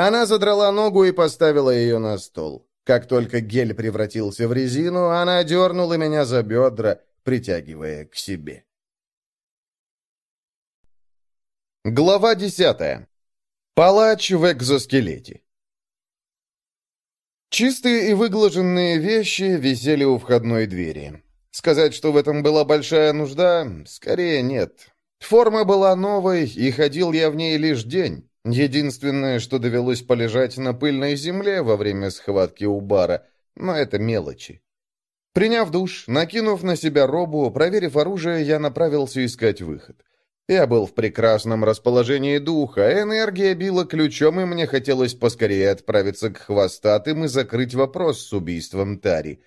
Она задрала ногу и поставила ее на стол. Как только гель превратился в резину, она дернула меня за бедра, притягивая к себе. Глава десятая. Палач в экзоскелете. Чистые и выглаженные вещи висели у входной двери. Сказать, что в этом была большая нужда, скорее нет. Форма была новой, и ходил я в ней лишь день. Единственное, что довелось полежать на пыльной земле во время схватки у бара, но это мелочи. Приняв душ, накинув на себя робу, проверив оружие, я направился искать выход. Я был в прекрасном расположении духа, энергия била ключом, и мне хотелось поскорее отправиться к хвостатым и закрыть вопрос с убийством Тари.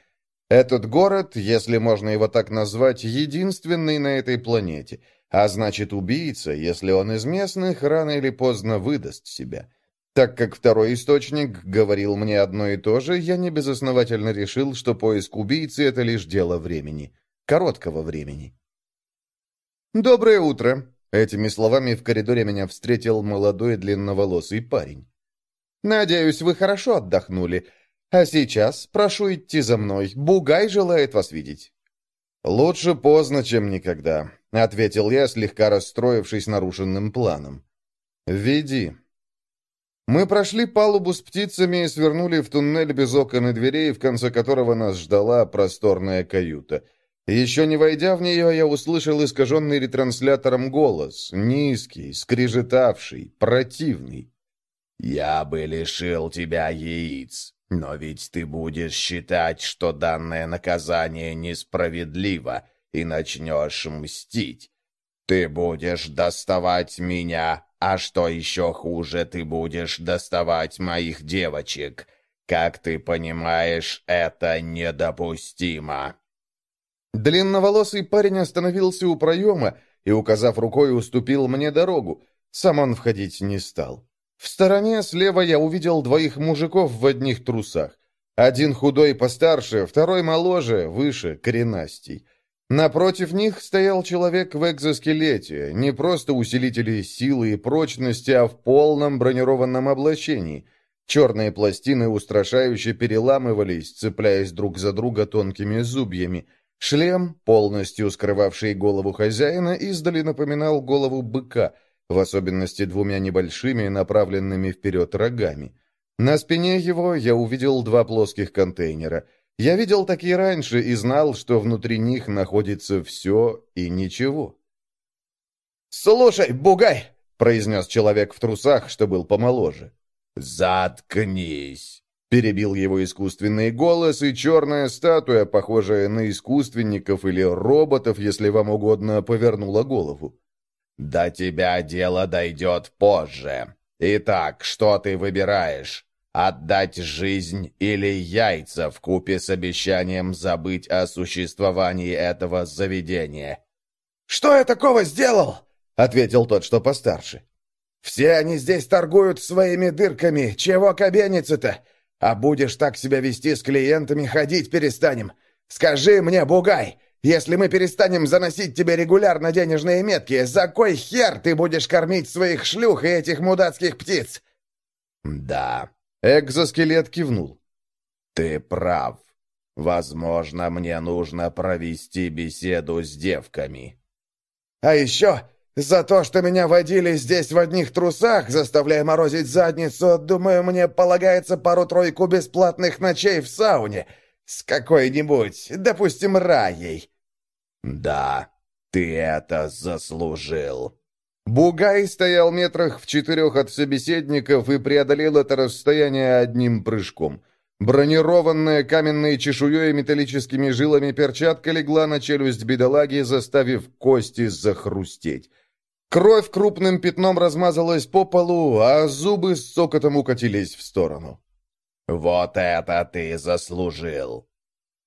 Этот город, если можно его так назвать, единственный на этой планете — а значит, убийца, если он из местных, рано или поздно выдаст себя. Так как второй источник говорил мне одно и то же, я небезосновательно решил, что поиск убийцы — это лишь дело времени. Короткого времени. «Доброе утро!» Этими словами в коридоре меня встретил молодой длинноволосый парень. «Надеюсь, вы хорошо отдохнули. А сейчас прошу идти за мной. Бугай желает вас видеть». «Лучше поздно, чем никогда. — ответил я, слегка расстроившись нарушенным планом. «Веди». Мы прошли палубу с птицами и свернули в туннель без окон и дверей, в конце которого нас ждала просторная каюта. Еще не войдя в нее, я услышал искаженный ретранслятором голос, низкий, скрежетавший, противный. «Я бы лишил тебя яиц, но ведь ты будешь считать, что данное наказание несправедливо, и начнешь мстить. Ты будешь доставать меня, а что еще хуже, ты будешь доставать моих девочек. Как ты понимаешь, это недопустимо». Длинноволосый парень остановился у проема и, указав рукой, уступил мне дорогу. Сам он входить не стал. В стороне слева я увидел двоих мужиков в одних трусах. Один худой постарше, второй моложе, выше, коренастей. Напротив них стоял человек в экзоскелете, не просто усилители силы и прочности, а в полном бронированном облачении. Черные пластины устрашающе переламывались, цепляясь друг за друга тонкими зубьями. Шлем, полностью скрывавший голову хозяина, издали напоминал голову быка, в особенности двумя небольшими, направленными вперед рогами. На спине его я увидел два плоских контейнера — я видел такие раньше и знал, что внутри них находится все и ничего. «Слушай, бугай!» — произнес человек в трусах, что был помоложе. «Заткнись!» — перебил его искусственный голос, и черная статуя, похожая на искусственников или роботов, если вам угодно, повернула голову. «До тебя дело дойдет позже. Итак, что ты выбираешь? Отдать жизнь или яйца в купе с обещанием забыть о существовании этого заведения. «Что я такого сделал?» — ответил тот, что постарше. «Все они здесь торгуют своими дырками. Чего кабениться-то? А будешь так себя вести с клиентами, ходить перестанем. Скажи мне, бугай, если мы перестанем заносить тебе регулярно денежные метки, за кой хер ты будешь кормить своих шлюх и этих мудацких птиц?» «Да, Экзоскелет кивнул. «Ты прав. Возможно, мне нужно провести беседу с девками». «А еще за то, что меня водили здесь в одних трусах, заставляя морозить задницу, думаю, мне полагается пару-тройку бесплатных ночей в сауне с какой-нибудь, допустим, раей». «Да, ты это заслужил». Бугай стоял метрах в четырех от собеседников и преодолел это расстояние одним прыжком. Бронированная каменной чешуей и металлическими жилами перчатка легла на челюсть бедолаги, заставив кости захрустеть. Кровь крупным пятном размазалась по полу, а зубы с сокотом укатились в сторону. «Вот это ты заслужил!»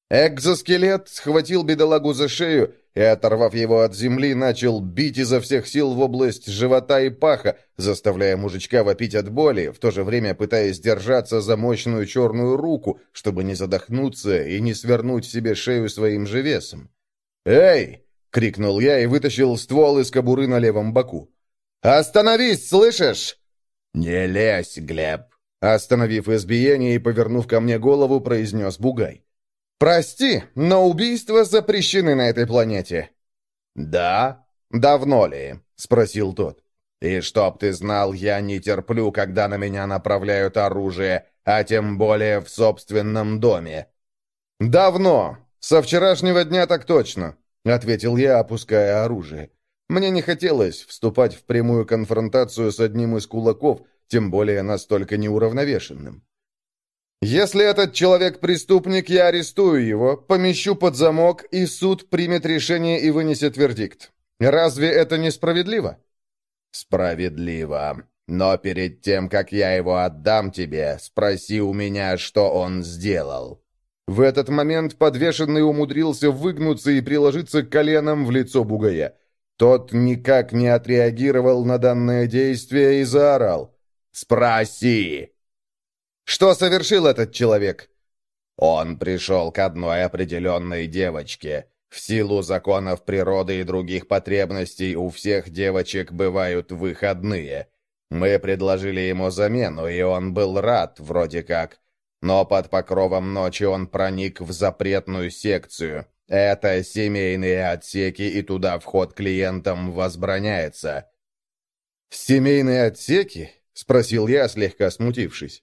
Экзоскелет схватил бедолагу за шею и, оторвав его от земли, начал бить изо всех сил в область живота и паха, заставляя мужичка вопить от боли, в то же время пытаясь держаться за мощную черную руку, чтобы не задохнуться и не свернуть себе шею своим же весом. «Эй!» — крикнул я и вытащил ствол из кобуры на левом боку. «Остановись, слышишь?» «Не лезь, Глеб, Остановив избиение и повернув ко мне голову, произнес Бугай. «Прости, но убийства запрещены на этой планете». «Да? Давно ли?» — спросил тот. «И чтоб ты знал, я не терплю, когда на меня направляют оружие, а тем более в собственном доме». «Давно. Со вчерашнего дня так точно», — ответил я, опуская оружие. Мне не хотелось вступать в прямую конфронтацию с одним из кулаков, тем более настолько неуравновешенным. Если этот человек преступник, я арестую его, помещу под замок, и суд примет решение и вынесет вердикт. Разве это несправедливо? Справедливо. Но перед тем, как я его отдам тебе, спроси у меня, что он сделал. В этот момент подвешенный умудрился выгнуться и приложиться коленом в лицо бугая. Тот никак не отреагировал на данное действие и заорал. «Спроси!» Что совершил этот человек? Он пришел к одной определенной девочке. В силу законов природы и других потребностей у всех девочек бывают выходные. Мы предложили ему замену, и он был рад, вроде как. Но под покровом ночи он проник в запретную секцию. Это семейные отсеки, и туда вход клиентам возбраняется. «Семейные отсеки?» — спросил я, слегка смутившись.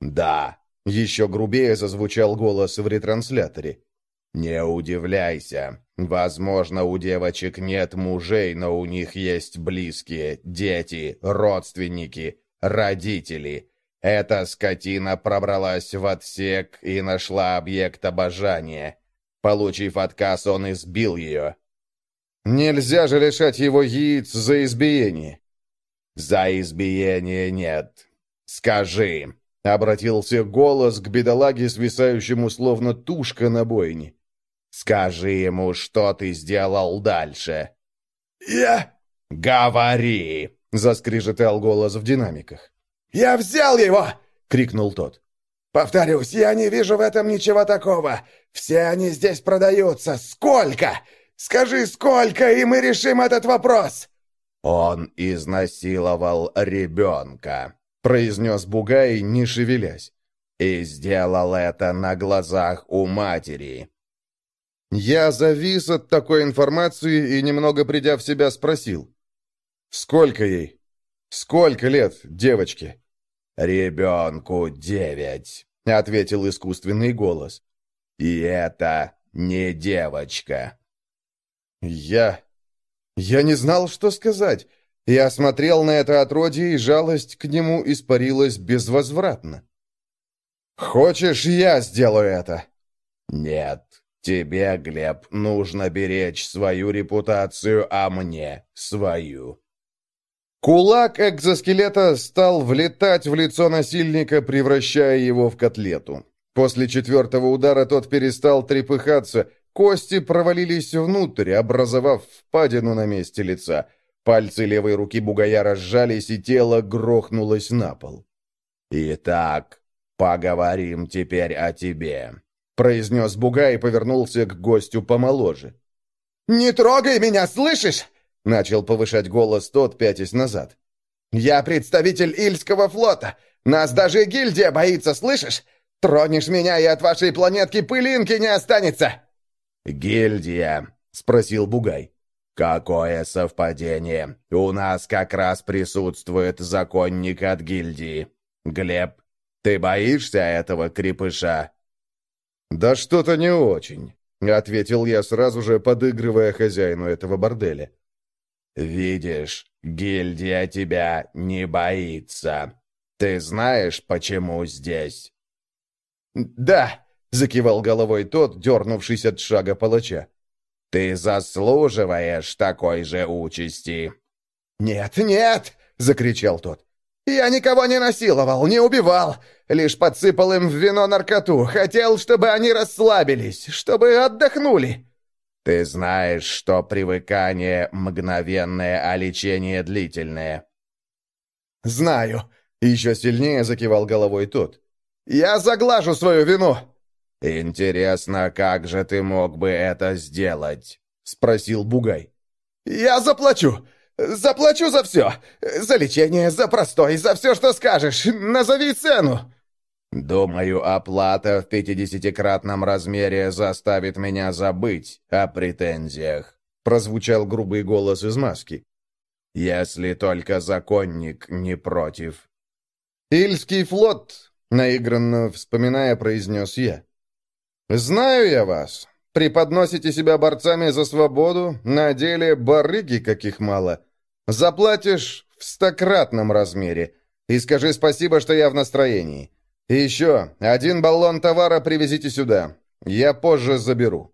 «Да», — еще грубее зазвучал голос в ретрансляторе. «Не удивляйся. Возможно, у девочек нет мужей, но у них есть близкие, дети, родственники, родители. Эта скотина пробралась в отсек и нашла объект обожания. Получив отказ, он избил ее». «Нельзя же лишать его яиц за избиение». «За избиение нет. Скажи, — обратился голос к бедолаге, свисающему словно тушка на бойне. «Скажи ему, что ты сделал дальше». «Я...» «Говори!» — заскрежетал голос в динамиках. «Я взял его!» — крикнул тот. «Повторюсь, я не вижу в этом ничего такого. Все они здесь продаются. Сколько? Скажи, сколько, и мы решим этот вопрос!» «Он изнасиловал ребенка», — произнес Бугай, не шевелясь. «И сделал это на глазах у матери». Я завис от такой информации и, немного придя в себя, спросил. «Сколько ей? Сколько лет девочке?» «Ребенку девять», — ответил искусственный голос. «И это не девочка». «Я... я не знал, что сказать». Я смотрел на это отродье, и жалость к нему испарилась безвозвратно. «Хочешь, я сделаю это?» «Нет, тебе, Глеб, нужно беречь свою репутацию, а мне — свою». Кулак экзоскелета стал влетать в лицо насильника, превращая его в котлету. После четвертого удара тот перестал трепыхаться, кости провалились внутрь, образовав впадину на месте лица — Пальцы левой руки бугая разжались, и тело грохнулось на пол. «Итак, поговорим теперь о тебе», — произнес бугай и повернулся к гостю помоложе. «Не трогай меня, слышишь?» — начал повышать голос тот, пятясь назад. «Я представитель Ильского флота. Нас даже гильдия боится, слышишь? Тронешь меня, и от вашей планетки пылинки не останется!» «Гильдия?» — спросил Бугай. «Какое совпадение! У нас как раз присутствует законник от гильдии. Глеб, ты боишься этого крепыша?» «Да что-то не очень», — ответил я сразу же, подыгрывая хозяину этого борделя. «Видишь, гильдия тебя не боится. Ты знаешь, почему здесь?» «Да», — закивал головой тот, дернувшись от шага палача. Ты заслуживаешь такой же участи!» «Нет, нет!» — закричал тот. «Я никого не насиловал, не убивал, лишь подсыпал им в вино наркоту, хотел, чтобы они расслабились, чтобы отдохнули». «Ты знаешь, что привыкание мгновенное, а лечение длительное». «Знаю», — еще сильнее закивал головой тот. «Я заглажу свою вину!» «Интересно, как же ты мог бы это сделать?» — спросил Бугай. «Я заплачу! Заплачу за все! За лечение, за простой, за все, что скажешь! Назови цену!» «Думаю, оплата в пятидесятикратном размере заставит меня забыть о претензиях», — прозвучал грубый голос из маски. «Если только законник не против». «Ильский флот», — наигранно вспоминая, произнес я. «Знаю я вас. Преподносите себя борцами за свободу, на деле барыги каких мало. Заплатишь в стократном размере. И скажи спасибо, что я в настроении. И еще, один баллон товара привезите сюда. Я позже заберу».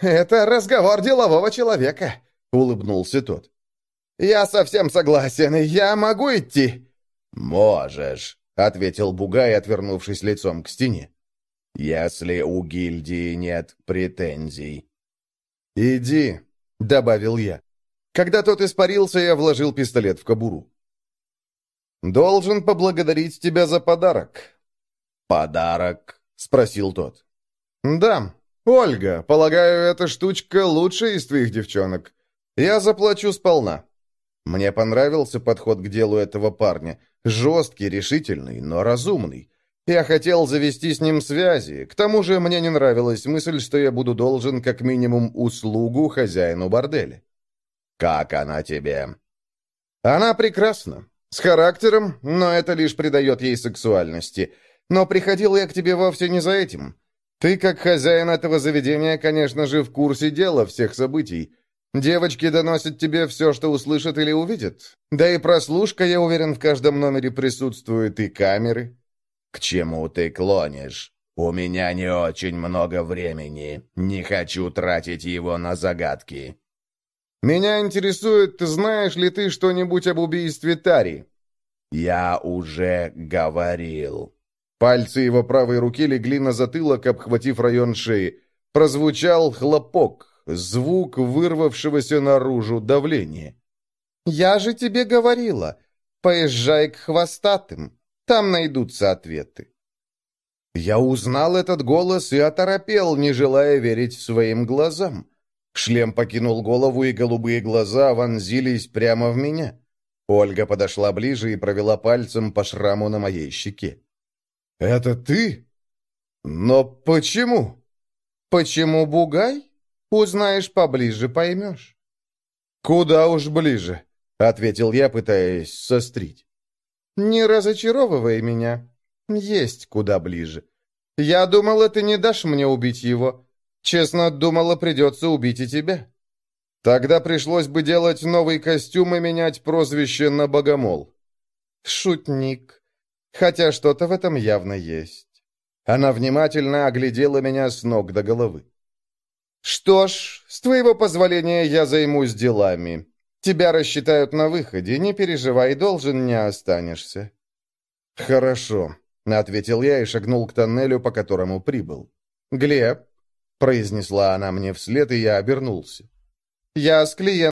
«Это разговор делового человека», — улыбнулся тот. «Я совсем согласен, я могу идти». «Можешь», — ответил Бугай, отвернувшись лицом к стене. «Если у гильдии нет претензий». «Иди», — добавил я. Когда тот испарился, я вложил пистолет в кобуру. «Должен поблагодарить тебя за подарок». «Подарок?» — спросил тот. «Да, Ольга, полагаю, эта штучка лучшая из твоих девчонок. Я заплачу сполна». Мне понравился подход к делу этого парня. Жесткий, решительный, но разумный. Я хотел завести с ним связи. К тому же мне не нравилась мысль, что я буду должен как минимум услугу хозяину борделя. «Как она тебе?» «Она прекрасна. С характером, но это лишь придает ей сексуальности. Но приходил я к тебе вовсе не за этим. Ты, как хозяин этого заведения, конечно же, в курсе дела всех событий. Девочки доносят тебе все, что услышат или увидят. Да и прослушка, я уверен, в каждом номере присутствует и камеры. К чему ты клонишь? У меня не очень много времени. Не хочу тратить его на загадки. Меня интересует, знаешь ли ты что-нибудь об убийстве Тари? Я уже говорил. Пальцы его правой руки легли на затылок, обхватив район шеи. Прозвучал хлопок, звук вырвавшегося наружу давления. «Я же тебе говорила, поезжай к хвостатым, там найдутся ответы». Я узнал этот голос и оторопел, не желая верить своим глазам. Шлем покинул голову, и голубые глаза вонзились прямо в меня. Ольга подошла ближе и провела пальцем по шраму на моей щеке. «Это ты? Но почему?» «Почему Бугай?» Узнаешь поближе, поймешь». «Куда уж ближе», — ответил я, пытаясь сострить. «Не разочаровывай меня. Есть куда ближе. Я думала, ты не дашь мне убить его. Честно, думала, придется убить и тебя. Тогда пришлось бы делать новый костюм и менять прозвище на Богомол». «Шутник. Хотя что-то в этом явно есть». Она внимательно оглядела меня с ног до головы. «Что ж, с твоего позволения я займусь делами. Тебя рассчитают на выходе, не переживай, должен не останешься». «Хорошо», — ответил я и шагнул к тоннелю, по которому прибыл. «Глеб», — произнесла она мне вслед, и я обернулся. «Я с клиентом